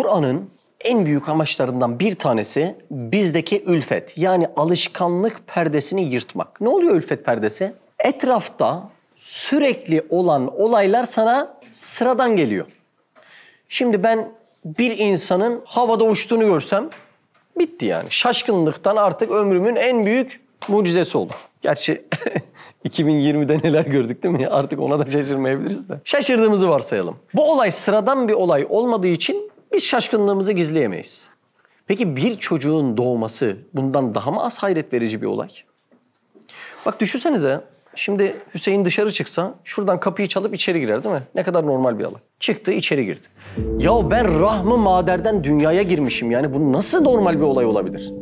Kur'an'ın en büyük amaçlarından bir tanesi bizdeki ülfet. Yani alışkanlık perdesini yırtmak. Ne oluyor ülfet perdesi? Etrafta sürekli olan olaylar sana sıradan geliyor. Şimdi ben bir insanın havada uçtuğunu görsem bitti yani. Şaşkınlıktan artık ömrümün en büyük mucizesi olur. Gerçi 2020'de neler gördük değil mi? Artık ona da şaşırmayabiliriz de. Şaşırdığımızı varsayalım. Bu olay sıradan bir olay olmadığı için biz şaşkınlığımızı gizleyemeyiz. Peki bir çocuğun doğması bundan daha mı az hayret verici bir olay? Bak düşünsenize şimdi Hüseyin dışarı çıksa şuradan kapıyı çalıp içeri girer değil mi? Ne kadar normal bir olay. Çıktı içeri girdi. Ya ben rahmı maderden dünyaya girmişim yani bu nasıl normal bir olay olabilir?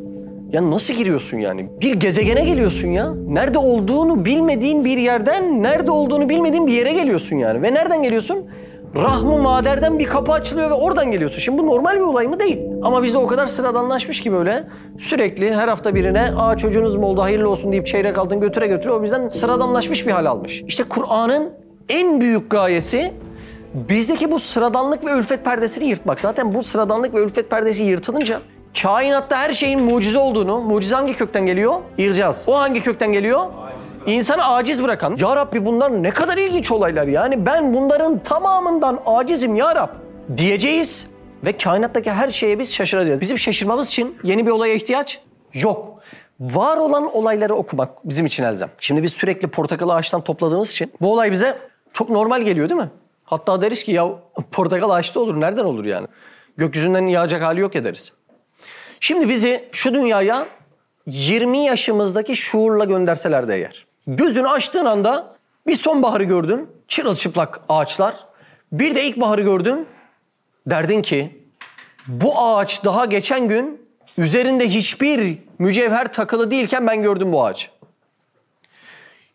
Ya nasıl giriyorsun yani? Bir gezegene geliyorsun ya. Nerede olduğunu bilmediğin bir yerden, nerede olduğunu bilmediğin bir yere geliyorsun yani. Ve nereden geliyorsun? Rahmı maderden bir kapı açılıyor ve oradan geliyorsun. Şimdi bu normal bir olay mı? Değil. Ama bizde o kadar sıradanlaşmış ki böyle sürekli her hafta birine aa çocuğunuz mu oldu hayırlı olsun deyip çeyrek aldın götüre götüre o bizden sıradanlaşmış bir hal almış. İşte Kur'an'ın en büyük gayesi bizdeki bu sıradanlık ve ülfet perdesini yırtmak. Zaten bu sıradanlık ve ülfet perdesi yırtılınca kainatta her şeyin mucize olduğunu, mucize hangi kökten geliyor? İrcaz. O hangi kökten geliyor? İnsanı aciz bırakan. Ya Rabbi bunlar ne kadar ilginç olaylar. Yani ben bunların tamamından acizim ya Rab diyeceğiz. Ve kainattaki her şeye biz şaşıracağız. Bizim şaşırmamız için yeni bir olaya ihtiyaç yok. Var olan olayları okumak bizim için elzem. Şimdi biz sürekli portakalı ağaçtan topladığımız için bu olay bize çok normal geliyor değil mi? Hatta deriz ki ya portakal ağaçta olur. Nereden olur yani? Gökyüzünden yağacak hali yok ederiz. Şimdi bizi şu dünyaya 20 yaşımızdaki şuurla gönderseler de eğer. Gözünü açtığın anda bir sonbaharı gördün, çırılçıplak ağaçlar. Bir de ilkbaharı gördün, derdin ki bu ağaç daha geçen gün üzerinde hiçbir mücevher takılı değilken ben gördüm bu ağacı.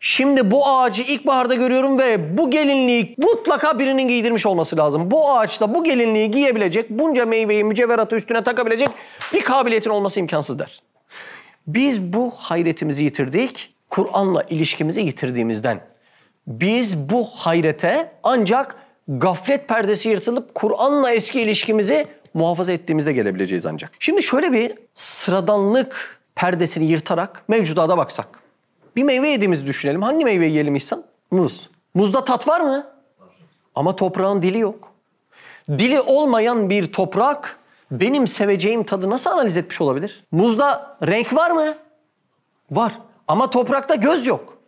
Şimdi bu ağacı ilkbaharda görüyorum ve bu gelinliği mutlaka birinin giydirmiş olması lazım. Bu ağaçta bu gelinliği giyebilecek, bunca meyveyi, mücevheratı üstüne takabilecek bir kabiliyetin olması imkansız der. Biz bu hayretimizi yitirdik, Kur'an'la ilişkimizi yitirdiğimizden. Biz bu hayrete ancak gaflet perdesi yırtılıp Kur'an'la eski ilişkimizi muhafaza ettiğimizde gelebileceğiz ancak. Şimdi şöyle bir sıradanlık perdesini yırtarak mevcudata baksak. Bir meyve yediğimizi düşünelim. Hangi meyveyi yiyelim İhsan? Muz. Muzda tat var mı? Ama toprağın dili yok. Dili olmayan bir toprak benim seveceğim tadı nasıl analiz etmiş olabilir? Muzda renk var mı? Var. Ama toprakta göz yok.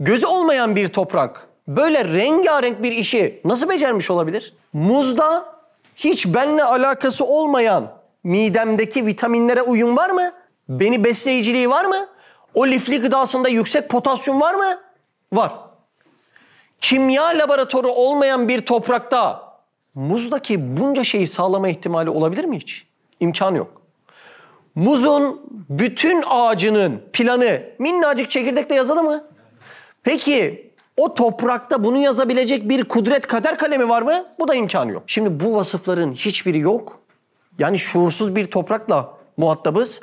Gözü olmayan bir toprak böyle rengarenk bir işi nasıl becermiş olabilir? Muzda hiç benle alakası olmayan midemdeki vitaminlere uyum var mı? Beni besleyiciliği var mı? O lifli gıdasında yüksek potasyum var mı? Var. Kimya laboratuvarı olmayan bir toprakta muzdaki bunca şeyi sağlama ihtimali olabilir mi hiç? İmkanı yok. Muzun bütün ağacının planı minnacık çekirdekte yazılı mı? Peki o toprakta bunu yazabilecek bir kudret kader kalemi var mı? Bu da imkanı yok. Şimdi bu vasıfların hiçbiri yok. Yani şuursuz bir toprakla muhatabız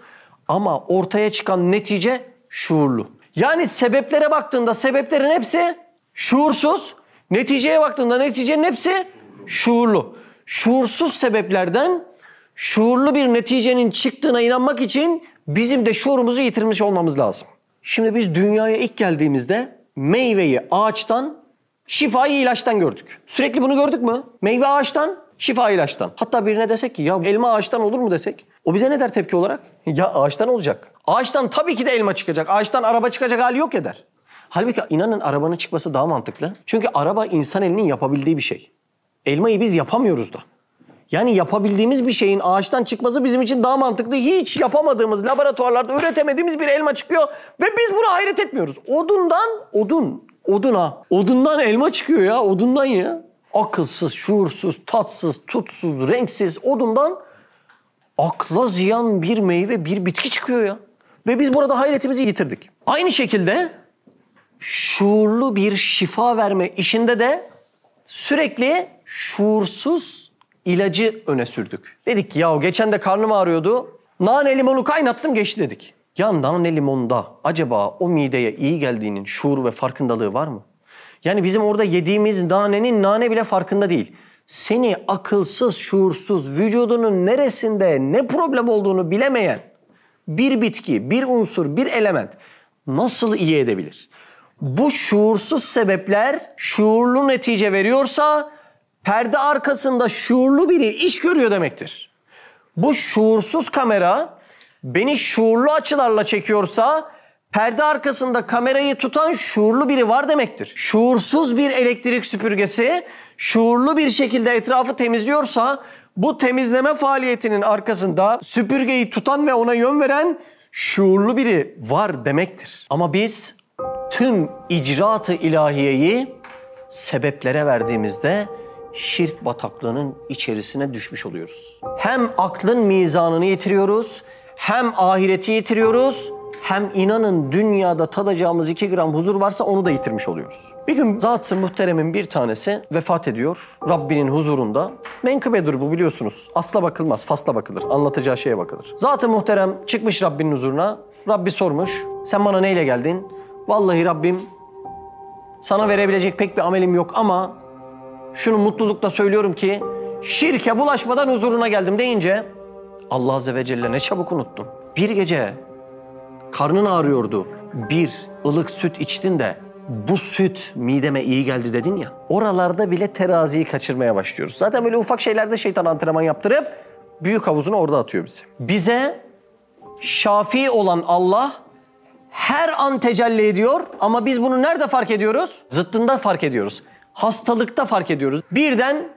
ama ortaya çıkan netice şuurlu. Yani sebeplere baktığında sebeplerin hepsi şuursuz, neticeye baktığında neticenin hepsi şuurlu. Şuursuz sebeplerden şuurlu bir neticenin çıktığına inanmak için bizim de şuurumuzu yitirmiş olmamız lazım. Şimdi biz dünyaya ilk geldiğimizde meyveyi ağaçtan, şifayı ilaçtan gördük. Sürekli bunu gördük mü? Meyve ağaçtan, şifa ilaçtan. Hatta birine desek ki ya elma ağaçtan olur mu desek. O bize ne der tepki olarak? Ya ağaçtan olacak. Ağaçtan tabii ki de elma çıkacak. Ağaçtan araba çıkacak hali yok eder. Halbuki inanın arabanın çıkması daha mantıklı. Çünkü araba insan elinin yapabildiği bir şey. Elmayı biz yapamıyoruz da. Yani yapabildiğimiz bir şeyin ağaçtan çıkması bizim için daha mantıklı. Hiç yapamadığımız, laboratuvarlarda üretemediğimiz bir elma çıkıyor ve biz buna hayret etmiyoruz. Odundan, odun, oduna, odundan elma çıkıyor ya, odundan ya. Akılsız, şuursuz, tatsız, tutsuz, renksiz odundan akla ziyan bir meyve, bir bitki çıkıyor ya. Ve biz burada hayretimizi yitirdik. Aynı şekilde şuurlu bir şifa verme işinde de sürekli şuursuz ilacı öne sürdük. Dedik ki ya geçen de karnım ağrıyordu. Nane limonu kaynattım geçti dedik. Ya nane limonda acaba o mideye iyi geldiğinin şuur ve farkındalığı var mı? Yani bizim orada yediğimiz nanenin nane bile farkında değil. seni akılsız, şuursuz, vücudunun neresinde ne problem olduğunu bilemeyen bir bitki, bir unsur, bir element nasıl iyi edebilir? Bu şuursuz sebepler şuurlu netice veriyorsa perde arkasında şuurlu biri iş görüyor demektir. Bu şuursuz kamera beni şuurlu açılarla çekiyorsa perde arkasında kamerayı tutan şuurlu biri var demektir. Şuursuz bir elektrik süpürgesi şuurlu bir şekilde etrafı temizliyorsa bu temizleme faaliyetinin arkasında süpürgeyi tutan ve ona yön veren şuurlu biri var demektir. Ama biz tüm icraatı ilahiyeyi sebeplere verdiğimizde şirk bataklığının içerisine düşmüş oluyoruz. Hem aklın mizanını yitiriyoruz, hem ahireti yitiriyoruz, hem inanın dünyada tadacağımız iki gram huzur varsa onu da yitirmiş oluyoruz. Bir gün zat-ı muhteremin bir tanesi vefat ediyor Rabbinin huzurunda. Menkıbedir bu biliyorsunuz. Asla bakılmaz, fasla bakılır. Anlatacağı şeye bakılır. Zat-ı muhterem çıkmış Rabbinin huzuruna. Rabbi sormuş, sen bana neyle geldin? Vallahi Rabbim sana verebilecek pek bir amelim yok ama şunu mutlulukla söylüyorum ki şirke bulaşmadan huzuruna geldim deyince Allah Azze ve Celle ne çabuk unuttum. Bir gece karnın ağrıyordu. Bir ılık süt içtin de bu süt mideme iyi geldi dedin ya. Oralarda bile teraziyi kaçırmaya başlıyoruz. Zaten böyle ufak şeylerde şeytan antrenman yaptırıp büyük havuzunu orada atıyor bizi. Bize şafi olan Allah her an tecelli ediyor ama biz bunu nerede fark ediyoruz? Zıttında fark ediyoruz. Hastalıkta fark ediyoruz. Birden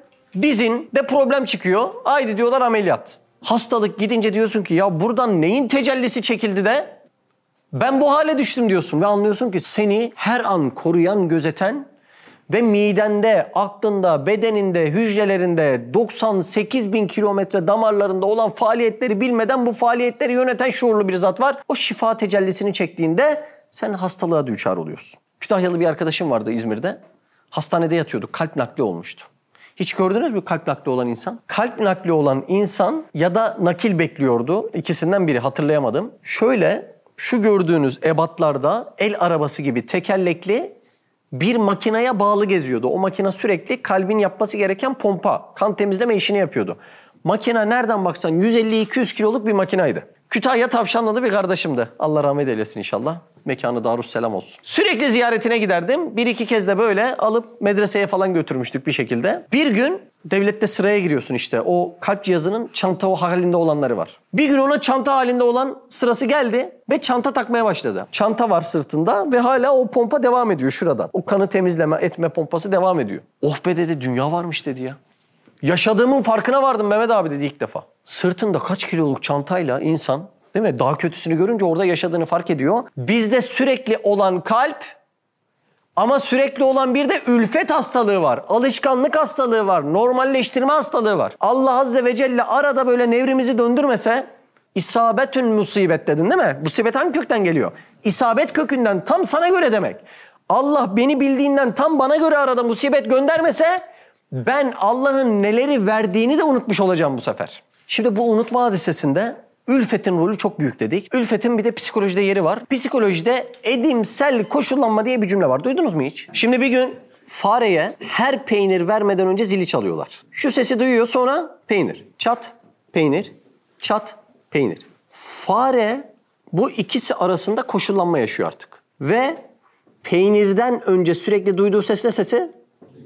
dizinde problem çıkıyor. Haydi diyorlar ameliyat. Hastalık gidince diyorsun ki ya buradan neyin tecellisi çekildi de ben bu hale düştüm diyorsun ve anlıyorsun ki seni her an koruyan, gözeten ve midende, aklında, bedeninde, hücrelerinde 98 bin kilometre damarlarında olan faaliyetleri bilmeden bu faaliyetleri yöneten şuurlu bir zat var. O şifa tecellisini çektiğinde sen hastalığa düçar oluyorsun. Kütahyalı bir arkadaşım vardı İzmir'de. Hastanede yatıyordu. Kalp nakli olmuştu. Hiç gördünüz mü kalp nakli olan insan? Kalp nakli olan insan ya da nakil bekliyordu. İkisinden biri hatırlayamadım. Şöyle şu gördüğünüz ebatlarda el arabası gibi tekerlekli bir makineye bağlı geziyordu. O makine sürekli kalbin yapması gereken pompa, kan temizleme işini yapıyordu. Makine nereden baksan 150-200 kiloluk bir makinaydı. Kütahya Tavşanlı'da bir kardeşimdi. Allah rahmet eylesin inşallah. Mekanı Darusselam olsun. Sürekli ziyaretine giderdim. Bir iki kez de böyle alıp medreseye falan götürmüştük bir şekilde. Bir gün devlette sıraya giriyorsun işte. O kalp cihazının çanta halinde olanları var. Bir gün ona çanta halinde olan sırası geldi ve çanta takmaya başladı. Çanta var sırtında ve hala o pompa devam ediyor şurada. O kanı temizleme, etme pompası devam ediyor. Oh be dedi dünya varmış dedi ya. Yaşadığımın farkına vardım Mehmet abi dedi ilk defa. Sırtında kaç kiloluk çantayla insan değil mi? Daha kötüsünü görünce orada yaşadığını fark ediyor. Bizde sürekli olan kalp ama sürekli olan bir de ülfet hastalığı var. Alışkanlık hastalığı var. Normalleştirme hastalığı var. Allah Azze ve Celle arada böyle nevrimizi döndürmese isabetün musibet dedin değil mi? Musibet hangi kökten geliyor? İsabet kökünden tam sana göre demek. Allah beni bildiğinden tam bana göre arada musibet göndermese ben Allah'ın neleri verdiğini de unutmuş olacağım bu sefer. Şimdi bu unutma hadisesinde ülfetin rolü çok büyük dedik. Ülfetin bir de psikolojide yeri var. Psikolojide edimsel koşullanma diye bir cümle var. Duydunuz mu hiç? Şimdi bir gün fareye her peynir vermeden önce zili çalıyorlar. Şu sesi duyuyor sonra peynir. Çat, peynir, çat, peynir. Fare bu ikisi arasında koşullanma yaşıyor artık. Ve peynirden önce sürekli duyduğu ses ne sesi?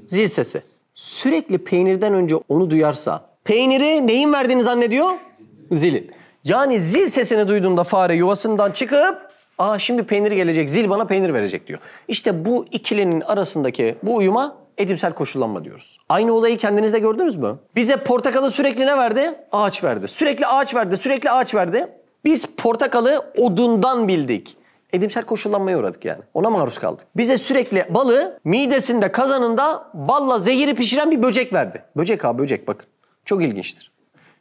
Zil sesi. Sürekli peynirden önce onu duyarsa peyniri neyin verdiğini zannediyor? Zilin. Yani zil sesini duyduğunda fare yuvasından çıkıp aa şimdi peynir gelecek zil bana peynir verecek diyor. İşte bu ikilinin arasındaki bu uyuma edimsel koşullanma diyoruz. Aynı olayı kendinizde gördünüz mü? Bize portakalı sürekli ne verdi? Ağaç verdi. Sürekli ağaç verdi, sürekli ağaç verdi. Biz portakalı odundan bildik. Edimsel koşullanmaya uğradık yani. Ona maruz kaldık. Bize sürekli balı midesinde, kazanında balla zehiri pişiren bir böcek verdi. Böcek ha böcek bakın. Çok ilginçtir.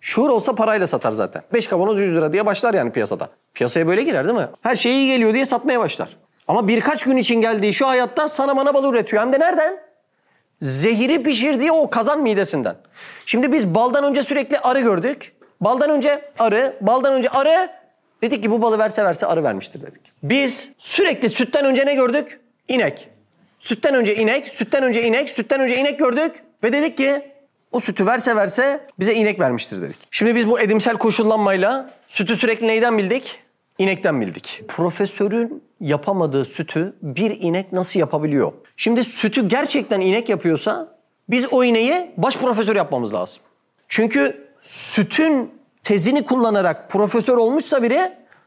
Şuur olsa parayla satar zaten. 5 kavanoz 100 lira diye başlar yani piyasada. Piyasaya böyle girer değil mi? Her şey iyi geliyor diye satmaya başlar. Ama birkaç gün için geldiği şu hayatta sana bana bal üretiyor. Hem de nereden? Zehiri pişirdiği o kazan midesinden. Şimdi biz baldan önce sürekli arı gördük. Baldan önce arı, baldan önce arı. Dedik ki bu balı verse verse arı vermiştir dedik. Biz sürekli sütten önce ne gördük? İnek. Sütten önce inek, sütten önce inek, sütten önce inek gördük. Ve dedik ki O sütü verse verse bize inek vermiştir dedik. Şimdi biz bu edimsel koşullanmayla sütü sürekli neyden bildik? İnekten bildik. Profesörün yapamadığı sütü bir inek nasıl yapabiliyor? Şimdi sütü gerçekten inek yapıyorsa biz o ineği baş profesör yapmamız lazım. Çünkü sütün tezini kullanarak profesör olmuşsa biri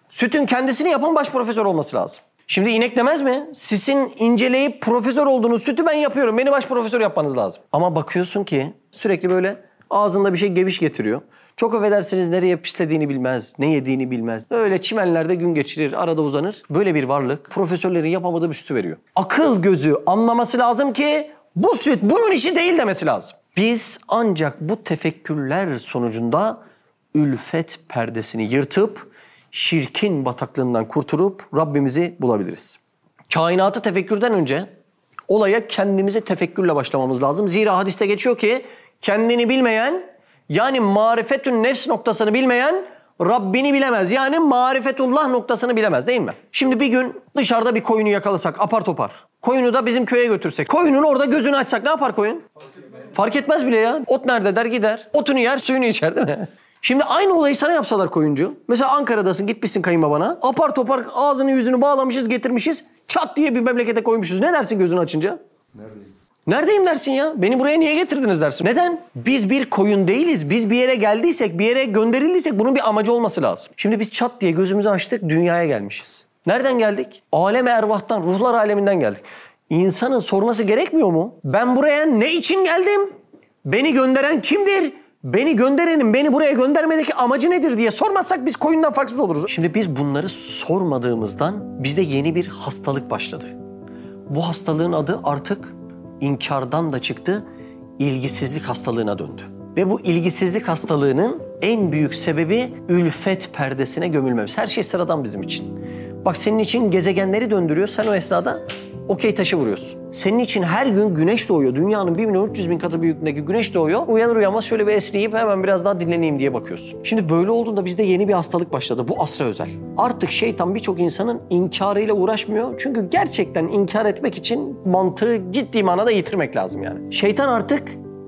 sütün kendisini yapan baş profesör olması lazım. Şimdi inek demez mi? Sizin inceleyip profesör olduğunuz sütü ben yapıyorum. Beni baş profesör yapmanız lazım. Ama bakıyorsun ki sürekli böyle ağzında bir şey geviş getiriyor. Çok affedersiniz nereye pislediğini bilmez, ne yediğini bilmez. Öyle çimenlerde gün geçirir, arada uzanır. Böyle bir varlık profesörlerin yapamadığı bir sütü veriyor. Akıl gözü anlaması lazım ki bu süt bunun işi değil demesi lazım. Biz ancak bu tefekkürler sonucunda ülfet perdesini yırtıp şirkin bataklığından kurtulup Rabbimizi bulabiliriz. Kainatı tefekkürden önce olaya kendimizi tefekkürle başlamamız lazım. Zira hadiste geçiyor ki kendini bilmeyen yani marifetün nefs noktasını bilmeyen Rabbini bilemez. Yani marifetullah noktasını bilemez değil mi? Şimdi bir gün dışarıda bir koyunu yakalasak apar topar. Koyunu da bizim köye götürsek. Koyunun orada gözünü açsak ne yapar koyun? Fark etmez bile ya. Ot nerede der gider. Otunu yer suyunu içer değil mi? Şimdi aynı olayı sana yapsalar koyuncu. Mesela Ankara'dasın gitmişsin kayınbabana. Apar topar ağzını yüzünü bağlamışız getirmişiz. Çat diye bir memlekete koymuşuz. Ne dersin gözünü açınca? Neredeyim? Neredeyim dersin ya? Beni buraya niye getirdiniz dersin. Neden? Biz bir koyun değiliz. Biz bir yere geldiysek, bir yere gönderildiysek bunun bir amacı olması lazım. Şimdi biz çat diye gözümüzü açtık, dünyaya gelmişiz. Nereden geldik? Alem ervahtan, ruhlar aleminden geldik. İnsanın sorması gerekmiyor mu? Ben buraya ne için geldim? Beni gönderen kimdir? Beni gönderenin beni buraya göndermedeki amacı nedir diye sormazsak biz koyundan farksız oluruz. Şimdi biz bunları sormadığımızdan bizde yeni bir hastalık başladı. Bu hastalığın adı artık inkardan da çıktı, ilgisizlik hastalığına döndü. Ve bu ilgisizlik hastalığının en büyük sebebi ülfet perdesine gömülmemiz. Her şey sıradan bizim için. Bak senin için gezegenleri döndürüyor. Sen o esnada okey taşı vuruyorsun. Senin için her gün güneş doğuyor. Dünyanın 1 milyon 300 bin katı büyüklüğündeki güneş doğuyor. Uyanır uyanmaz şöyle bir esneyip hemen biraz daha dinleneyim diye bakıyorsun. Şimdi böyle olduğunda bizde yeni bir hastalık başladı. Bu asra özel. Artık şeytan birçok insanın inkarıyla uğraşmıyor. Çünkü gerçekten inkar etmek için mantığı ciddi manada yitirmek lazım yani. Şeytan artık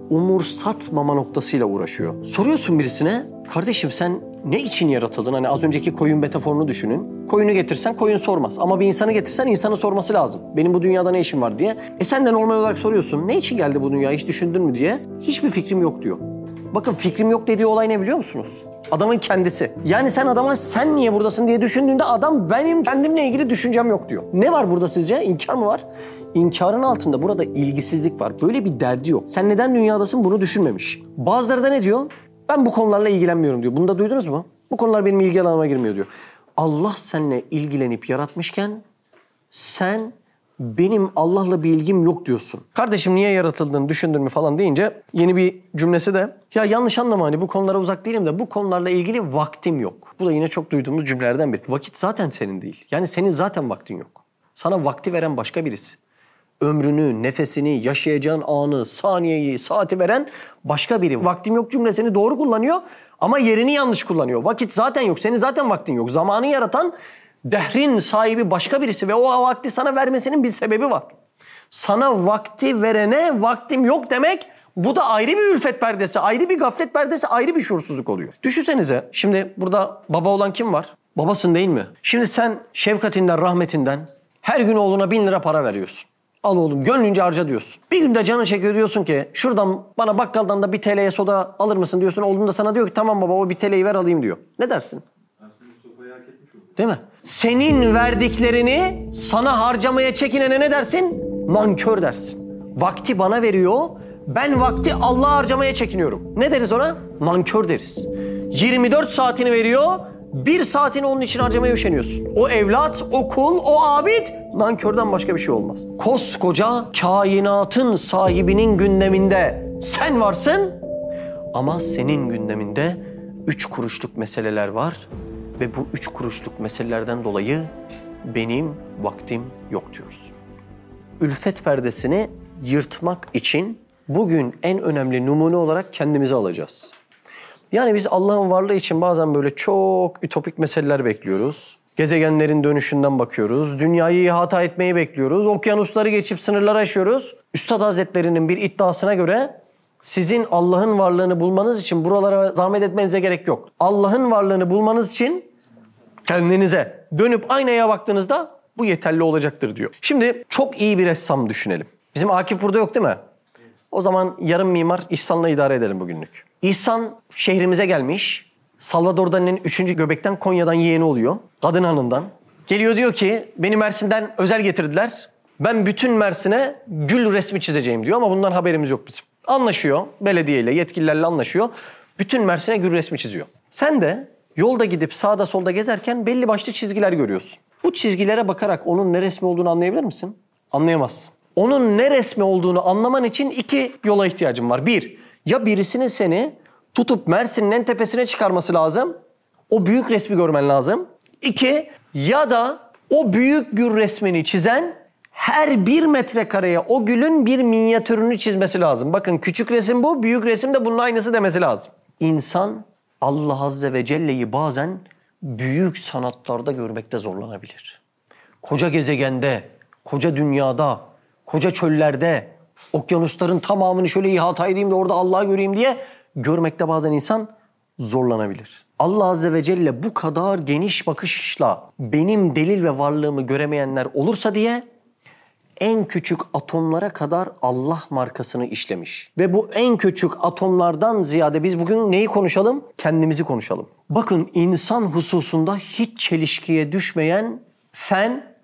umursatmama noktasıyla uğraşıyor. Soruyorsun birisine, kardeşim sen ne için yaratıldın? Hani az önceki koyun metaforunu düşünün. Koyunu getirsen koyun sormaz. Ama bir insanı getirsen insanın sorması lazım. Benim bu dünyada ne işim var diye. E sen de normal olarak soruyorsun. Ne için geldi bu dünya hiç düşündün mü diye. Hiçbir fikrim yok diyor. Bakın fikrim yok dediği olay ne biliyor musunuz? Adamın kendisi. Yani sen adama sen niye buradasın diye düşündüğünde adam benim kendimle ilgili düşüncem yok diyor. Ne var burada sizce? İnkar mı var? İnkarın altında burada ilgisizlik var. Böyle bir derdi yok. Sen neden dünyadasın bunu düşünmemiş. Bazıları da ne diyor? Ben bu konularla ilgilenmiyorum diyor. Bunu da duydunuz mu? Bu konular benim ilgi alanıma girmiyor diyor. Allah seninle ilgilenip yaratmışken sen benim Allah'la bir ilgim yok diyorsun. Kardeşim niye yaratıldığını düşündün mü falan deyince yeni bir cümlesi de ya yanlış anlama hani bu konulara uzak değilim de bu konularla ilgili vaktim yok. Bu da yine çok duyduğumuz cümlelerden biri. Vakit zaten senin değil. Yani senin zaten vaktin yok. Sana vakti veren başka birisi ömrünü, nefesini, yaşayacağın anı, saniyeyi, saati veren başka biri. Vaktim yok cümlesini doğru kullanıyor ama yerini yanlış kullanıyor. Vakit zaten yok, senin zaten vaktin yok. Zamanı yaratan dehrin sahibi başka birisi ve o vakti sana vermesinin bir sebebi var. Sana vakti verene vaktim yok demek bu da ayrı bir ülfet perdesi, ayrı bir gaflet perdesi, ayrı bir şuursuzluk oluyor. Düşünsenize şimdi burada baba olan kim var? Babasın değil mi? Şimdi sen şefkatinden, rahmetinden her gün oğluna bin lira para veriyorsun. Al oğlum gönlünce harca diyorsun. Bir günde canın çekiyor diyorsun ki şuradan bana bakkaldan da bir TL'ye soda alır mısın diyorsun. Oğlum da sana diyor ki tamam baba o bir TL'yi ver alayım diyor. Ne dersin? Değil mi? Senin verdiklerini sana harcamaya çekinene ne dersin? Nankör dersin. Vakti bana veriyor. Ben vakti Allah'a harcamaya çekiniyorum. Ne deriz ona? Nankör deriz. 24 saatini veriyor. Bir saatini onun için harcamaya üşeniyorsun. O evlat, o kul, o abid nankörden başka bir şey olmaz. Koskoca kainatın sahibinin gündeminde sen varsın ama senin gündeminde üç kuruşluk meseleler var ve bu üç kuruşluk meselelerden dolayı benim vaktim yok diyoruz. Ülfet perdesini yırtmak için bugün en önemli numune olarak kendimizi alacağız. Yani biz Allah'ın varlığı için bazen böyle çok ütopik meseleler bekliyoruz. Gezegenlerin dönüşünden bakıyoruz. Dünyayı ihata etmeyi bekliyoruz. Okyanusları geçip sınırları aşıyoruz. Üstad Hazretleri'nin bir iddiasına göre Sizin Allah'ın varlığını bulmanız için buralara zahmet etmenize gerek yok. Allah'ın varlığını bulmanız için kendinize dönüp aynaya baktığınızda bu yeterli olacaktır diyor. Şimdi çok iyi bir ressam düşünelim. Bizim Akif burada yok değil mi? O zaman yarım mimar İhsan'la idare edelim bugünlük. İhsan şehrimize gelmiş. Salvador Dali'nin 3. göbekten Konya'dan yeğeni oluyor. Kadın hanından. Geliyor diyor ki beni Mersin'den özel getirdiler. Ben bütün Mersin'e gül resmi çizeceğim diyor ama bundan haberimiz yok bizim. Anlaşıyor belediyeyle yetkililerle anlaşıyor. Bütün Mersin'e gül resmi çiziyor. Sen de yolda gidip sağda solda gezerken belli başlı çizgiler görüyorsun. Bu çizgilere bakarak onun ne resmi olduğunu anlayabilir misin? Anlayamazsın. Onun ne resmi olduğunu anlaman için iki yola ihtiyacın var. Bir, ya birisinin seni tutup Mersin'in en tepesine çıkarması lazım. O büyük resmi görmen lazım. İki, ya da o büyük gül resmini çizen her bir metrekareye o gülün bir minyatürünü çizmesi lazım. Bakın küçük resim bu, büyük resim de bunun aynısı demesi lazım. İnsan Allah Azze ve Celle'yi bazen büyük sanatlarda görmekte zorlanabilir. Koca gezegende, koca dünyada, koca çöllerde, okyanusların tamamını şöyle ihata edeyim de orada Allah'ı göreyim diye görmekte bazen insan zorlanabilir. Allah Azze ve Celle bu kadar geniş bakışla benim delil ve varlığımı göremeyenler olursa diye en küçük atomlara kadar Allah markasını işlemiş. Ve bu en küçük atomlardan ziyade biz bugün neyi konuşalım? Kendimizi konuşalım. Bakın insan hususunda hiç çelişkiye düşmeyen fen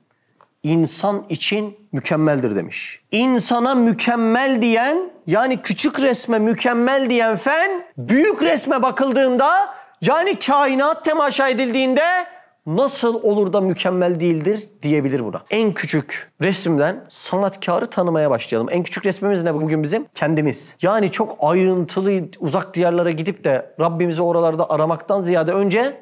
insan için mükemmeldir demiş. İnsana mükemmel diyen yani küçük resme mükemmel diyen fen büyük resme bakıldığında yani kainat temaşa edildiğinde nasıl olur da mükemmel değildir diyebilir buna. En küçük resimden sanatkarı tanımaya başlayalım. En küçük resmimiz ne bugün bizim? Kendimiz. Yani çok ayrıntılı uzak diyarlara gidip de Rabbimizi oralarda aramaktan ziyade önce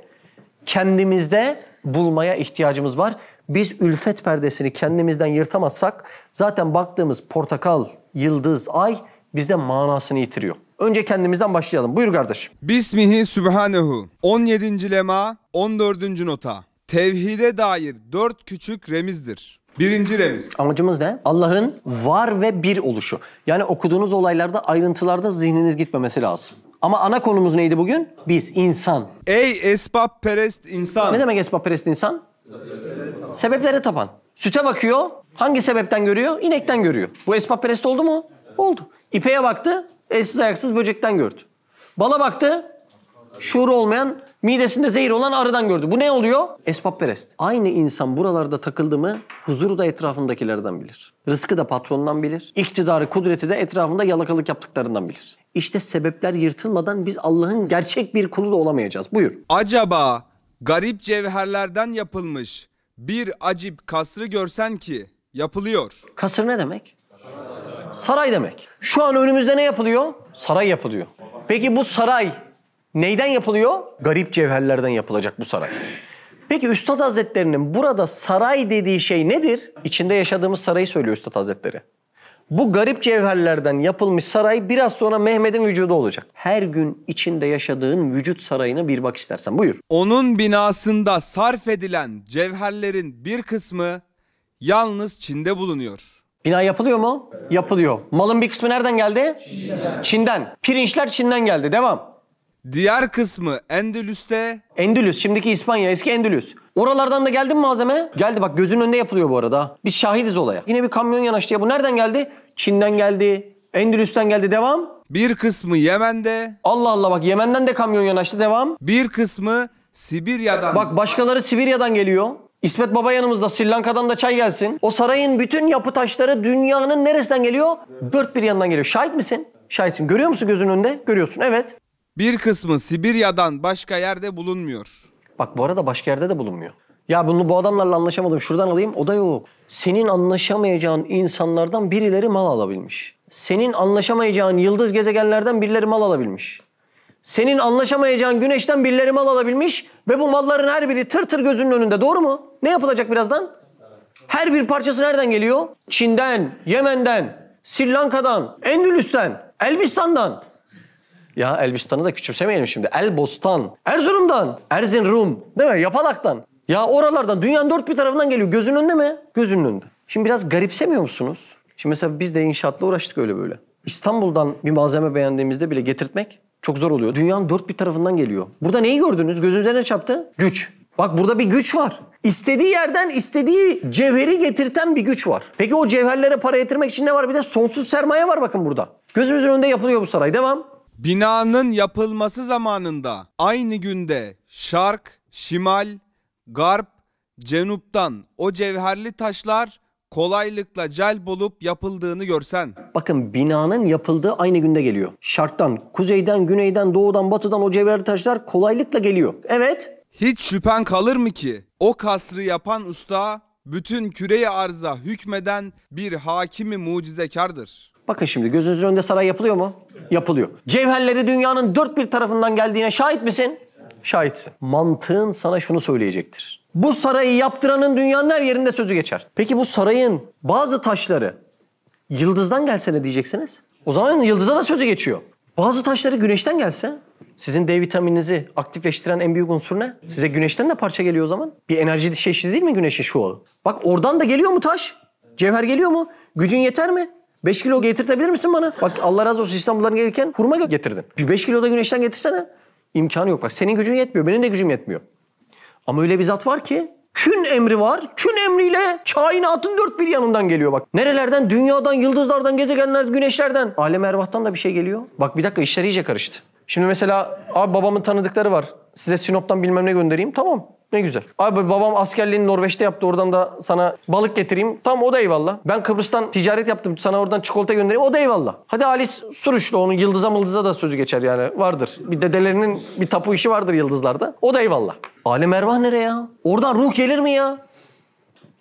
kendimizde bulmaya ihtiyacımız var. Biz ülfet perdesini kendimizden yırtamazsak zaten baktığımız portakal, yıldız, ay bizde manasını yitiriyor. Önce kendimizden başlayalım. Buyur kardeşim. Bismihi Sübhanehu 17. lema 14. nota Tevhide dair dört küçük remizdir. Birinci remiz. Amacımız ne? Allah'ın var ve bir oluşu. Yani okuduğunuz olaylarda ayrıntılarda zihniniz gitmemesi lazım. Ama ana konumuz neydi bugün? Biz, insan. Ey esbab perest insan. Ne demek esbabperest insan? Sebeplere tapan. Süte bakıyor. Hangi sebepten görüyor? İnekten görüyor. Bu esbabperest oldu mu? Oldu. İpeğe baktı. Elsiz ayaksız böcekten gördü. Bala baktı. Şuuru olmayan, midesinde zehir olan arıdan gördü. Bu ne oluyor? Esbabperest. Aynı insan buralarda takıldı mı huzuru da etrafındakilerden bilir. Rızkı da patronundan bilir. İktidarı, kudreti de etrafında yalakalık yaptıklarından bilir. İşte sebepler yırtılmadan biz Allah'ın gerçek bir kulu da olamayacağız. Buyur. Acaba garip cevherlerden yapılmış bir acip kasrı görsen ki yapılıyor. Kasır ne demek? Saray demek. Şu an önümüzde ne yapılıyor? Saray yapılıyor. Peki bu saray neyden yapılıyor? Garip cevherlerden yapılacak bu saray. Peki Üstad Hazretleri'nin burada saray dediği şey nedir? İçinde yaşadığımız sarayı söylüyor Üstad Hazretleri. Bu garip cevherlerden yapılmış saray biraz sonra Mehmet'in vücudu olacak. Her gün içinde yaşadığın vücut sarayına bir bak istersen. Buyur. Onun binasında sarf edilen cevherlerin bir kısmı yalnız Çin'de bulunuyor. Bina yapılıyor mu? Yapılıyor. Malın bir kısmı nereden geldi? Çin'den. Çin'den. Pirinçler Çin'den geldi. Devam. Diğer kısmı Endülüs'te, Endülüs, şimdiki İspanya, eski Endülüs. Oralardan da geldi mi malzeme? Geldi bak gözün önünde yapılıyor bu arada. Biz şahidiz olaya. Yine bir kamyon yanaştı ya. Bu nereden geldi? Çin'den geldi. Endülüs'ten geldi. Devam. bir kısmı Yemen'de, Allah Allah bak Yemen'den de kamyon yanaştı. Devam. bir kısmı Sibirya'dan. Bak başkaları Sibirya'dan geliyor. İsmet Baba yanımızda Sri Lanka'dan da çay gelsin. O sarayın bütün yapı taşları dünyanın neresinden geliyor? Dört bir yandan geliyor. Şahit misin? Şahitsin. Görüyor musun gözün önünde? Görüyorsun. Evet. bir kısmı Sibirya'dan başka yerde bulunmuyor. Bak bu arada başka yerde de bulunmuyor. Ya bunu bu adamlarla anlaşamadım şuradan alayım o da yok. Senin anlaşamayacağın insanlardan birileri mal alabilmiş. Senin anlaşamayacağın yıldız gezegenlerden birileri mal alabilmiş. Senin anlaşamayacağın güneşten birileri mal alabilmiş ve bu malların her biri tır tır gözünün önünde doğru mu? Ne yapılacak birazdan? Her bir parçası nereden geliyor? Çin'den, Yemen'den, Sri Lanka'dan, Endülüs'ten, Elbistan'dan. Ya Elbistan'ı da küçümsemeyelim şimdi. Elbostan, Erzurum'dan, Erzinrum, değil mi? Yapalak'tan. Ya oralardan dünyanın dört bir tarafından geliyor. Gözünün önünde mi? Gözünün önünde. Şimdi biraz garipsemiyor musunuz? Şimdi mesela biz de inşaatla uğraştık öyle böyle. İstanbul'dan bir malzeme beğendiğimizde bile getirtmek çok zor oluyor. Dünyanın dört bir tarafından geliyor. Burada neyi gördünüz? Gözünüze ne çarptı? Güç. Bak burada bir güç var. İstediği yerden istediği cevheri getirten bir güç var. Peki o cevherlere para getirmek için ne var? Bir de sonsuz sermaye var bakın burada. Gözümüzün önünde yapılıyor bu saray. Devam. Binanın yapılması zamanında aynı günde şark, şimal, garp, cenuptan o cevherli taşlar kolaylıkla celp olup yapıldığını görsen. Bakın binanın yapıldığı aynı günde geliyor. Şarktan, kuzeyden, güneyden, doğudan, batıdan o cevherli taşlar kolaylıkla geliyor. Evet. Hiç şüphen kalır mı ki o kasrı yapan usta bütün küreye arza hükmeden bir hakimi mucizekardır. Bakın şimdi gözünüzün önünde saray yapılıyor mu? Yapılıyor. Cevherleri dünyanın dört bir tarafından geldiğine şahit misin? Şahitsin. Mantığın sana şunu söyleyecektir. Bu sarayı yaptıranın dünyanın her yerinde sözü geçer. Peki bu sarayın bazı taşları yıldızdan gelse ne diyeceksiniz? O zaman yıldıza da sözü geçiyor. Bazı taşları güneşten gelse sizin D vitamininizi aktifleştiren en büyük unsur ne? Size güneşten de parça geliyor o zaman. Bir enerji çeşidi değil mi güneşin şu ağı? Bak oradan da geliyor mu taş? Cevher geliyor mu? Gücün yeter mi? 5 kilo getirtebilir misin bana? Bak Allah razı olsun İstanbul'dan gelirken hurma getirdin. Bir 5 kilo da güneşten getirsene. İmkanı yok. Bak senin gücün yetmiyor. Benim de gücüm yetmiyor. Ama öyle bir zat var ki kün emri var. Kün emriyle kainatın dört bir yanından geliyor bak. Nerelerden? Dünyadan, yıldızlardan, gezegenlerden, güneşlerden. Alem ervahtan da bir şey geliyor. Bak bir dakika işler iyice karıştı. Şimdi mesela abi babamın tanıdıkları var. Size Sinop'tan bilmem ne göndereyim. Tamam. Ne güzel. Abi babam askerliğini Norveç'te yaptı. Oradan da sana balık getireyim. Tamam o da eyvallah. Ben Kıbrıs'tan ticaret yaptım. Sana oradan çikolata göndereyim. O da eyvallah. Hadi Halis Suruçlu onun yıldıza mıldıza da sözü geçer yani. Vardır. Bir dedelerinin bir tapu işi vardır yıldızlarda. O da eyvallah. Alem ervah nereye ya? Oradan ruh gelir mi ya?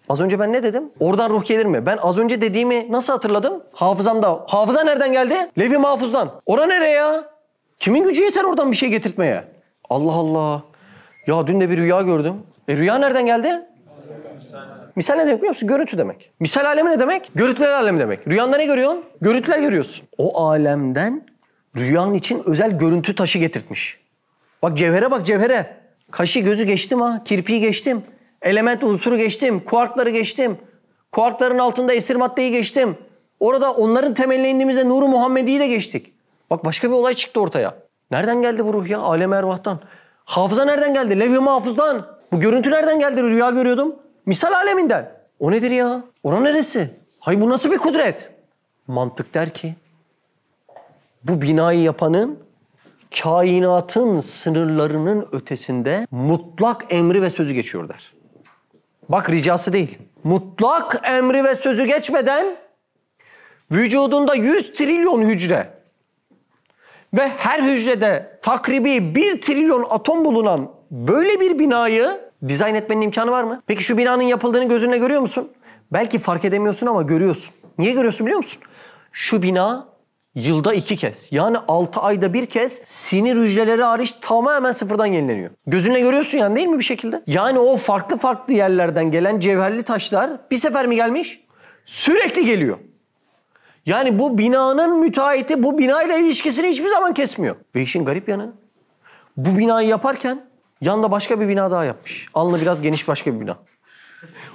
Az önce ben ne dedim? Oradan ruh gelir mi? Ben az önce dediğimi nasıl hatırladım? Hafızamda. Hafıza nereden geldi? Levi mahfuzdan. Ora nereye ya? Kimin gücü yeter oradan bir şey getirtmeye? Allah Allah. Ya dün de bir rüya gördüm. E rüya nereden geldi? Misal ne demek biliyor musun? Görüntü demek. Misal alemi ne demek? Görüntüler alemi demek. Rüyanda ne görüyorsun? Görüntüler görüyorsun. O alemden rüyan için özel görüntü taşı getirtmiş. Bak cevhere bak cevhere. Kaşı gözü geçtim ha. Kirpiği geçtim. Element unsuru geçtim. Kuarkları geçtim. Kuarkların altında esir maddeyi geçtim. Orada onların temeline indiğimizde Nuru Muhammedi'yi de geçtik. Bak başka bir olay çıktı ortaya. Nereden geldi bu ruh ya? Alem ervahtan. Hafıza nereden geldi? Levh-i mahfuzdan. Bu görüntü nereden geldi? Rüya görüyordum. Misal aleminden. O nedir ya? Ora neresi? Hay bu nasıl bir kudret? Mantık der ki bu binayı yapanın kainatın sınırlarının ötesinde mutlak emri ve sözü geçiyor der. Bak ricası değil. Mutlak emri ve sözü geçmeden vücudunda 100 trilyon hücre ve her hücrede takribi 1 trilyon atom bulunan böyle bir binayı dizayn etmenin imkanı var mı? Peki şu binanın yapıldığını gözünle görüyor musun? Belki fark edemiyorsun ama görüyorsun. Niye görüyorsun biliyor musun? Şu bina yılda iki kez yani 6 ayda bir kez sinir hücreleri hariç tamamen sıfırdan yenileniyor. Gözünle görüyorsun yani değil mi bir şekilde? Yani o farklı farklı yerlerden gelen cevherli taşlar bir sefer mi gelmiş? Sürekli geliyor. Yani bu binanın müteahhiti bu binayla ilişkisini hiçbir zaman kesmiyor. Ve işin garip yanı bu binayı yaparken yanda başka bir bina daha yapmış. Alnı biraz geniş başka bir bina.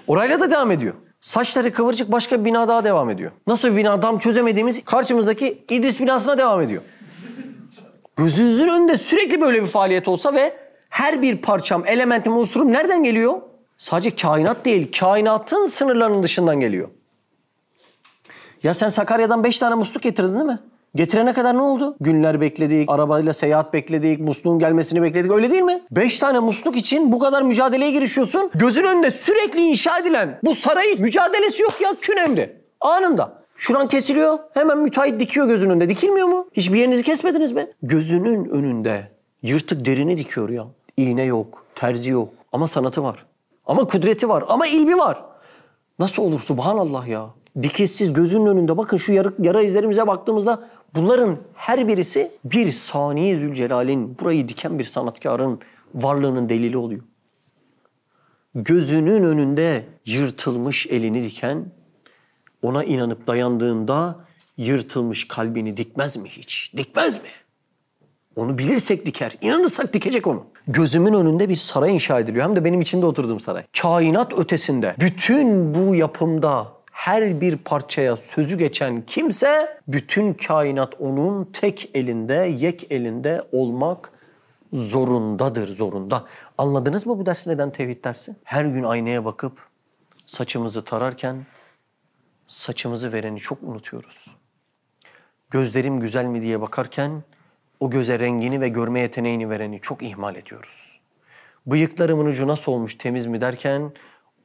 Orayla da devam ediyor. Saçları kıvırcık başka bir bina daha devam ediyor. Nasıl bir bina tam çözemediğimiz karşımızdaki İdris binasına devam ediyor. Gözünüzün önünde sürekli böyle bir faaliyet olsa ve her bir parçam, elementim, unsurum nereden geliyor? Sadece kainat değil, kainatın sınırlarının dışından geliyor. Ya sen Sakarya'dan 5 tane musluk getirdin değil mi? Getirene kadar ne oldu? Günler bekledik, arabayla seyahat bekledik, musluğun gelmesini bekledik öyle değil mi? 5 tane musluk için bu kadar mücadeleye girişiyorsun. Gözün önünde sürekli inşa edilen bu sarayı mücadelesi yok ya kün emri. Anında. Şuran kesiliyor hemen müteahhit dikiyor gözünün önünde. Dikilmiyor mu? Hiçbir yerinizi kesmediniz mi? Gözünün önünde yırtık derini dikiyor ya. İğne yok, terzi yok ama sanatı var. Ama kudreti var ama ilmi var. Nasıl olur subhanallah ya. Dikişsiz gözünün önünde bakın şu yara, yara izlerimize baktığımızda bunların her birisi bir saniye Zülcelal'in burayı diken bir sanatkarın varlığının delili oluyor. Gözünün önünde yırtılmış elini diken ona inanıp dayandığında yırtılmış kalbini dikmez mi hiç? Dikmez mi? Onu bilirsek diker, inanırsak dikecek onu. Gözümün önünde bir saray inşa ediliyor. Hem de benim içinde oturduğum saray. Kainat ötesinde bütün bu yapımda her bir parçaya sözü geçen kimse bütün kainat onun tek elinde, yek elinde olmak zorundadır, zorunda. Anladınız mı bu dersi neden tevhid dersi? Her gün aynaya bakıp saçımızı tararken saçımızı vereni çok unutuyoruz. Gözlerim güzel mi diye bakarken o göze rengini ve görme yeteneğini vereni çok ihmal ediyoruz. Bıyıklarımın ucu nasıl olmuş temiz mi derken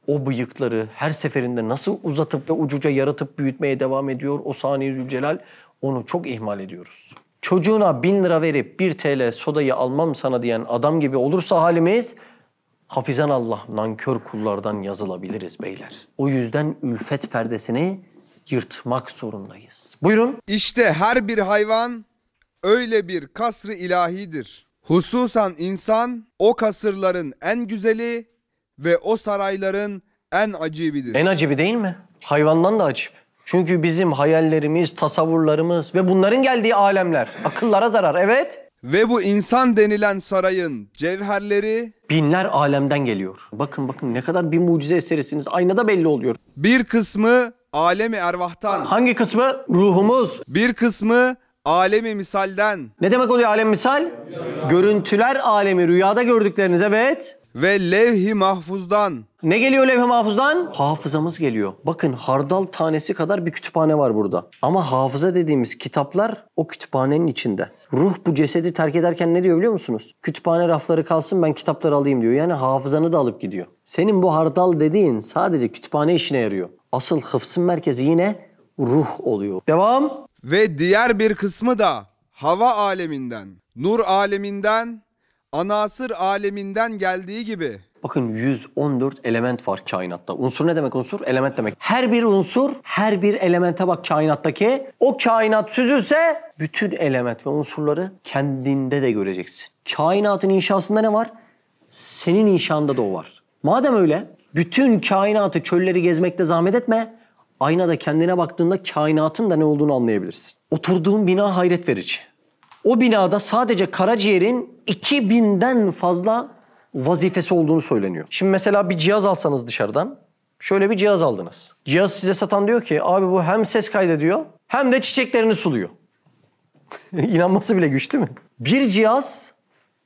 o bıyıkları her seferinde nasıl uzatıp ve ucuca yaratıp büyütmeye devam ediyor o saniye Zülcelal onu çok ihmal ediyoruz. Çocuğuna bin lira verip bir TL sodayı almam sana diyen adam gibi olursa halimiz hafizan Allah nankör kullardan yazılabiliriz beyler. O yüzden ülfet perdesini yırtmak zorundayız. Buyurun. İşte her bir hayvan öyle bir kasrı ilahidir. Hususan insan o kasırların en güzeli ve o sarayların en acibidir. En acıbı değil mi? Hayvandan da acip. Çünkü bizim hayallerimiz, tasavvurlarımız ve bunların geldiği alemler akıllara zarar. Evet. Ve bu insan denilen sarayın cevherleri Binler alemden geliyor. Bakın bakın ne kadar bir mucize eserisiniz. Aynada belli oluyor. bir kısmı alemi ervahtan, Hangi kısmı? Ruhumuz. bir kısmı alemi misalden Ne demek oluyor alem misal? Görüntüler alemi rüyada gördükleriniz evet. Ve levh-i mahfuzdan. Ne geliyor levh-i mahfuzdan? Hafızamız geliyor. Bakın hardal tanesi kadar bir kütüphane var burada. Ama hafıza dediğimiz kitaplar o kütüphanenin içinde. Ruh bu cesedi terk ederken ne diyor biliyor musunuz? Kütüphane rafları kalsın ben kitapları alayım diyor. Yani hafızanı da alıp gidiyor. Senin bu hardal dediğin sadece kütüphane işine yarıyor. Asıl hıfzın merkezi yine ruh oluyor. Devam. Ve diğer bir kısmı da hava aleminden, nur aleminden, anasır aleminden geldiği gibi Bakın 114 element var kainatta. Unsur ne demek unsur? Element demek. Her bir unsur, her bir elemente bak kainattaki. O kainat süzülse bütün element ve unsurları kendinde de göreceksin. Kainatın inşasında ne var? Senin inşanda da o var. Madem öyle, bütün kainatı çölleri gezmekte zahmet etme. Aynada kendine baktığında kainatın da ne olduğunu anlayabilirsin. Oturduğun bina hayret verici. O binada sadece karaciğerin 2000'den fazla vazifesi olduğunu söyleniyor. Şimdi mesela bir cihaz alsanız dışarıdan, şöyle bir cihaz aldınız. Cihaz size satan diyor ki abi bu hem ses kaydediyor hem de çiçeklerini suluyor. İnanması bile güç değil mi? Bir cihaz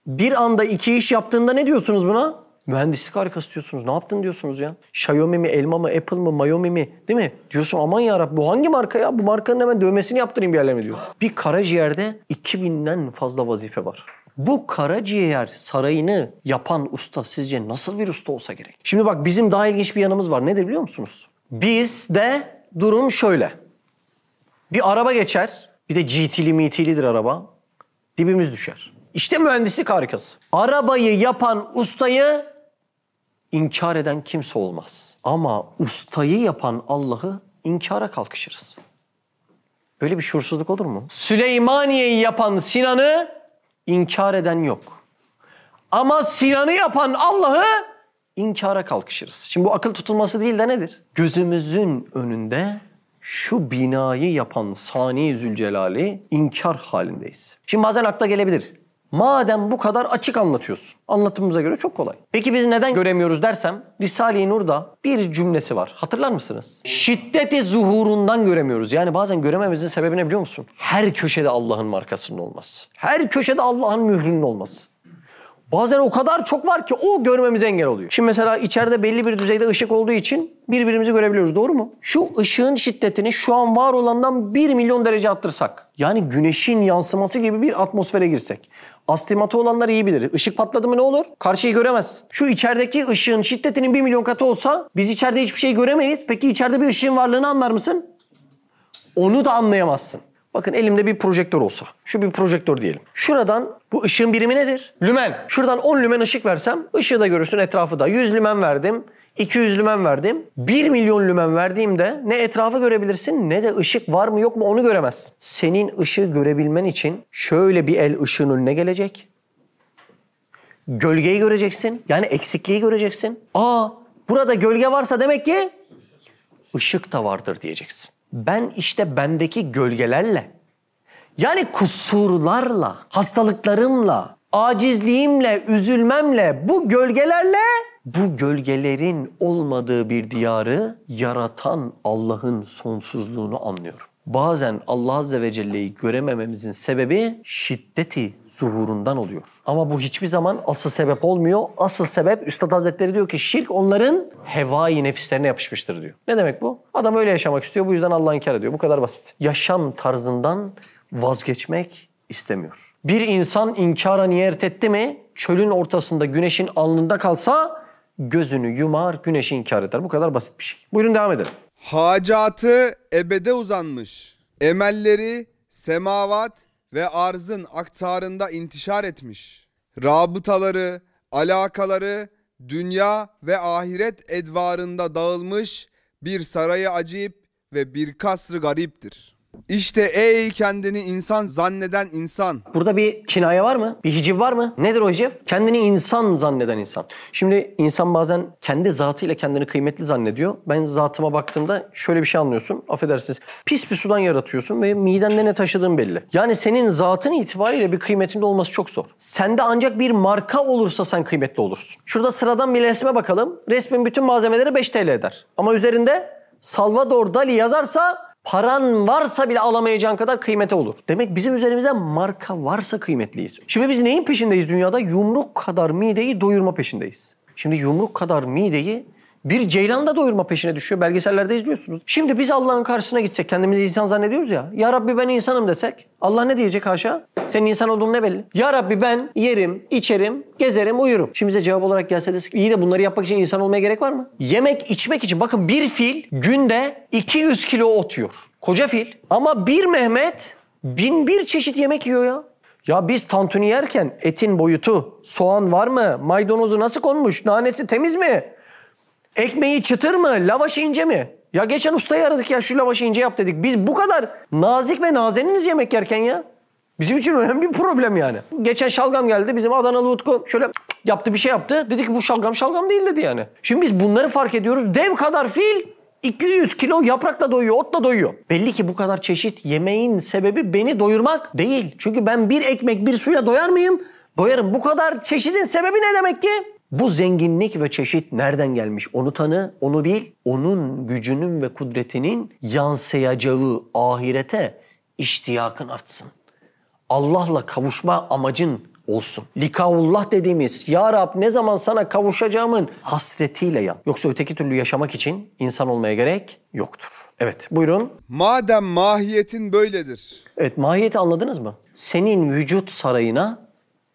bir anda iki iş yaptığında ne diyorsunuz buna? Mühendislik harikası diyorsunuz. Ne yaptın diyorsunuz ya? Xiaomi mi, Elma mı, Apple mı, Xiaomi mi? Değil mi? Diyorsun aman yarabbim bu hangi marka ya? Bu markanın hemen dövmesini yaptırayım bir yerlerine diyorsun. Bir karaciğerde 2000'den fazla vazife var. Bu karaciğer sarayını yapan usta sizce nasıl bir usta olsa gerek? Şimdi bak bizim daha ilginç bir yanımız var. Nedir biliyor musunuz? Bizde durum şöyle. Bir araba geçer. Bir de GT'li mitilidir araba. Dibimiz düşer. İşte mühendislik harikası. Arabayı yapan ustayı inkar eden kimse olmaz. Ama ustayı yapan Allah'ı inkara kalkışırız. Böyle bir şuursuzluk olur mu? Süleymaniye'yi yapan Sinan'ı inkar eden yok. Ama Sinan'ı yapan Allah'ı inkara kalkışırız. Şimdi bu akıl tutulması değil de nedir? Gözümüzün önünde şu binayı yapan Sani Zülcelal'i inkar halindeyiz. Şimdi bazen akla gelebilir. Madem bu kadar açık anlatıyorsun. Anlatımımıza göre çok kolay. Peki biz neden göremiyoruz dersem Risale-i Nur'da bir cümlesi var. Hatırlar mısınız? Şiddeti zuhurundan göremiyoruz. Yani bazen görememizin sebebi ne biliyor musun? Her köşede Allah'ın markasının olması. Her köşede Allah'ın mührünün olması. Bazen o kadar çok var ki o görmemize engel oluyor. Şimdi mesela içeride belli bir düzeyde ışık olduğu için birbirimizi görebiliyoruz. Doğru mu? Şu ışığın şiddetini şu an var olandan 1 milyon derece arttırsak. Yani güneşin yansıması gibi bir atmosfere girsek. Astigmatı olanlar iyi bilir. Işık patladı mı ne olur? Karşıyı göremez. Şu içerideki ışığın şiddetinin 1 milyon katı olsa biz içeride hiçbir şey göremeyiz. Peki içeride bir ışığın varlığını anlar mısın? Onu da anlayamazsın. Bakın elimde bir projektör olsa. Şu bir projektör diyelim. Şuradan bu ışığın birimi nedir? Lümen. Şuradan 10 lümen ışık versem ışığı da görürsün etrafı da. 100 lümen verdim. 200 lümen verdim. 1 milyon lümen verdiğimde ne etrafı görebilirsin ne de ışık var mı yok mu onu göremezsin. Senin ışığı görebilmen için şöyle bir el ışığın önüne gelecek. Gölgeyi göreceksin. Yani eksikliği göreceksin. Aa burada gölge varsa demek ki ışık da vardır diyeceksin. Ben işte bendeki gölgelerle yani kusurlarla, hastalıklarımla, acizliğimle, üzülmemle, bu gölgelerle bu gölgelerin olmadığı bir diyarı yaratan Allah'ın sonsuzluğunu anlıyorum. Bazen Allah Azze ve Celle'yi göremememizin sebebi şiddeti zuhurundan oluyor. Ama bu hiçbir zaman asıl sebep olmuyor. Asıl sebep Üstad Hazretleri diyor ki şirk onların hevai nefislerine yapışmıştır diyor. Ne demek bu? Adam öyle yaşamak istiyor bu yüzden Allah'ı inkar ediyor. Bu kadar basit. Yaşam tarzından vazgeçmek istemiyor. Bir insan inkara niyet etti mi çölün ortasında güneşin alnında kalsa gözünü yumar güneşi inkar eder. Bu kadar basit bir şey. Buyurun devam edelim. Hacatı ebede uzanmış. Emelleri semavat ve arzın aktarında intişar etmiş. Rabıtaları, alakaları dünya ve ahiret edvarında dağılmış bir sarayı acip ve bir kasrı gariptir. İşte ey kendini insan zanneden insan. Burada bir kinaye var mı? Bir hiciv var mı? Nedir o hiciv? Kendini insan zanneden insan. Şimdi insan bazen kendi zatıyla kendini kıymetli zannediyor. Ben zatıma baktığımda şöyle bir şey anlıyorsun. Affedersiniz. Pis bir sudan yaratıyorsun ve midende ne taşıdığın belli. Yani senin zatın itibariyle bir kıymetinde olması çok zor. Sende ancak bir marka olursa sen kıymetli olursun. Şurada sıradan bir resme bakalım. Resmin bütün malzemeleri 5 TL eder. Ama üzerinde Salvador Dali yazarsa paran varsa bile alamayacağın kadar kıymete olur. Demek bizim üzerimizde marka varsa kıymetliyiz. Şimdi biz neyin peşindeyiz dünyada? Yumruk kadar mideyi doyurma peşindeyiz. Şimdi yumruk kadar mideyi bir ceylan da doyurma peşine düşüyor. Belgesellerde izliyorsunuz. Şimdi biz Allah'ın karşısına gitsek kendimizi insan zannediyoruz ya. Ya Rabbi ben insanım desek. Allah ne diyecek haşa? Senin insan olduğun ne belli? Ya Rabbi ben yerim, içerim, gezerim, uyurum. Şimdi bize cevap olarak gelse desek iyi de bunları yapmak için insan olmaya gerek var mı? Yemek, içmek için. Bakın bir fil günde 200 kilo ot yiyor. Koca fil. Ama bir Mehmet bin bir çeşit yemek yiyor ya. Ya biz tantuni yerken etin boyutu, soğan var mı, maydanozu nasıl konmuş, nanesi temiz mi? Ekmeği çıtır mı? Lavaşı ince mi? Ya geçen ustayı aradık ya şu lavaşı ince yap dedik. Biz bu kadar nazik ve nazeniniz yemek yerken ya. Bizim için önemli bir problem yani. Geçen şalgam geldi. Bizim Adanalı Utku şöyle yaptı bir şey yaptı. Dedi ki bu şalgam şalgam değil dedi yani. Şimdi biz bunları fark ediyoruz. Dev kadar fil 200 kilo yaprakla doyuyor, otla doyuyor. Belli ki bu kadar çeşit yemeğin sebebi beni doyurmak değil. Çünkü ben bir ekmek bir suya doyar mıyım? Doyarım. Bu kadar çeşidin sebebi ne demek ki? Bu zenginlik ve çeşit nereden gelmiş? Onu tanı, onu bil. Onun gücünün ve kudretinin yansıyacağı ahirete iştiyakın artsın. Allah'la kavuşma amacın olsun. Likaullah dediğimiz Ya Rab ne zaman sana kavuşacağımın hasretiyle yan. Yoksa öteki türlü yaşamak için insan olmaya gerek yoktur. Evet buyurun. Madem mahiyetin böyledir. Evet mahiyeti anladınız mı? Senin vücut sarayına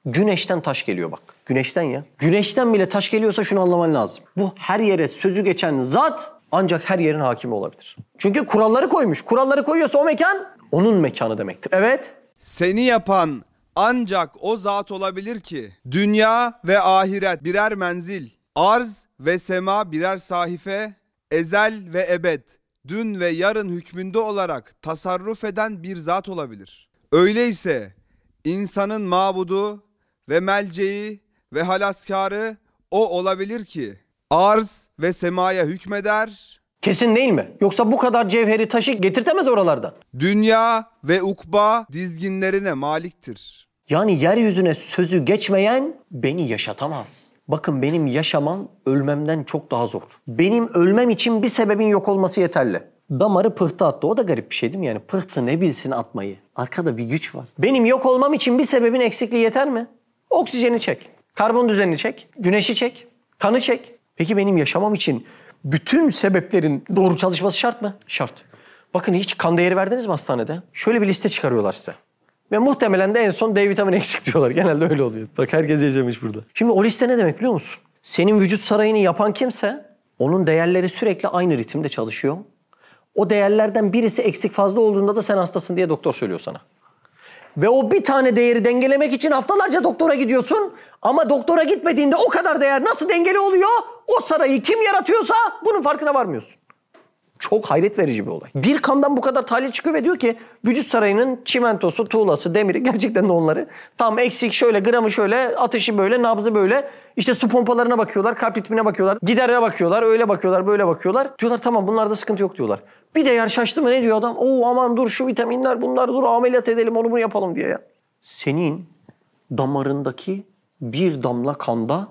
güneşten taş geliyor bak. Güneşten ya. Güneşten bile taş geliyorsa şunu anlaman lazım. Bu her yere sözü geçen zat ancak her yerin hakimi olabilir. Çünkü kuralları koymuş. Kuralları koyuyorsa o mekan onun mekanı demektir. Evet. Seni yapan ancak o zat olabilir ki dünya ve ahiret birer menzil, arz ve sema birer sahife, ezel ve ebed, dün ve yarın hükmünde olarak tasarruf eden bir zat olabilir. Öyleyse insanın mabudu ve melceği ve halaskarı o olabilir ki arz ve semaya hükmeder, Kesin değil mi? Yoksa bu kadar cevheri taşı getirtemez oralardan. dünya ve ukba dizginlerine maliktir. Yani yeryüzüne sözü geçmeyen beni yaşatamaz. Bakın benim yaşamam ölmemden çok daha zor. Benim ölmem için bir sebebin yok olması yeterli. Damarı pıhtı attı. O da garip bir şey değil mi? Yani pıhtı ne bilsin atmayı. Arkada bir güç var. Benim yok olmam için bir sebebin eksikliği yeter mi? Oksijeni çek. Karbon düzenini çek. Güneşi çek. Kanı çek. Peki benim yaşamam için bütün sebeplerin doğru çalışması şart mı? Şart. Bakın hiç kan değeri verdiniz mi hastanede? Şöyle bir liste çıkarıyorlar size. Ve muhtemelen de en son D vitamini eksik diyorlar. Genelde öyle oluyor. Bak herkes yaşamış burada. Şimdi o liste ne demek biliyor musun? Senin vücut sarayını yapan kimse onun değerleri sürekli aynı ritimde çalışıyor. O değerlerden birisi eksik fazla olduğunda da sen hastasın diye doktor söylüyor sana. Ve o bir tane değeri dengelemek için haftalarca doktora gidiyorsun. Ama doktora gitmediğinde o kadar değer nasıl dengeli oluyor? O sarayı kim yaratıyorsa bunun farkına varmıyorsun. Çok hayret verici bir olay. Bir kandan bu kadar tahlil çıkıyor ve diyor ki vücut sarayının çimentosu, tuğlası, demiri gerçekten de onları tam eksik şöyle gramı şöyle ateşi böyle nabzı böyle işte su pompalarına bakıyorlar kalp ritmine bakıyorlar gidere bakıyorlar öyle bakıyorlar böyle bakıyorlar. Diyorlar tamam bunlarda sıkıntı yok diyorlar. Bir de yer şaştı mı ne diyor adam? Oo aman dur şu vitaminler bunlar dur ameliyat edelim onu bunu yapalım diye ya. Senin damarındaki bir damla kanda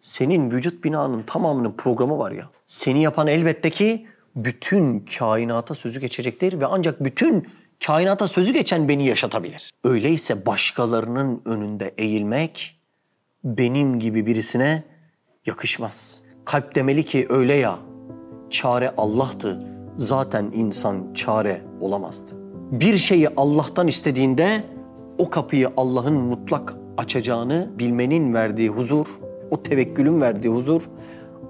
senin vücut binanın tamamının programı var ya. Seni yapan elbette ki bütün kainata sözü geçecektir ve ancak bütün kainata sözü geçen beni yaşatabilir. Öyleyse başkalarının önünde eğilmek benim gibi birisine yakışmaz. Kalp demeli ki öyle ya, çare Allah'tı. Zaten insan çare olamazdı. Bir şeyi Allah'tan istediğinde o kapıyı Allah'ın mutlak açacağını bilmenin verdiği huzur, o tevekkülün verdiği huzur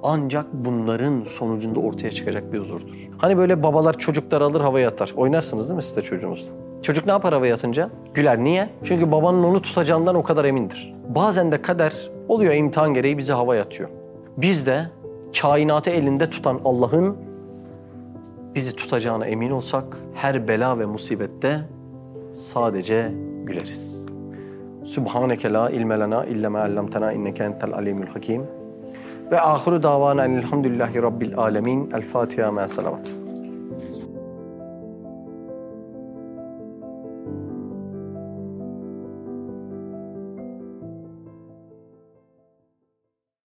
ancak bunların sonucunda ortaya çıkacak bir huzurdur. Hani böyle babalar çocuklar alır havaya atar. Oynarsınız değil mi siz de çocuğunuzla? Çocuk ne yapar havaya atınca? Güler. Niye? Çünkü babanın onu tutacağından o kadar emindir. Bazen de kader oluyor imtihan gereği bizi havaya atıyor. Biz de kainatı elinde tutan Allah'ın bizi tutacağına emin olsak her bela ve musibette sadece güleriz. Subhaneke la ilme lena illa ma allamtena inneke entel alimul hakim. Ve ahiru davana enilhamdülillahi rabbil alemin. El Fatiha ma salavat.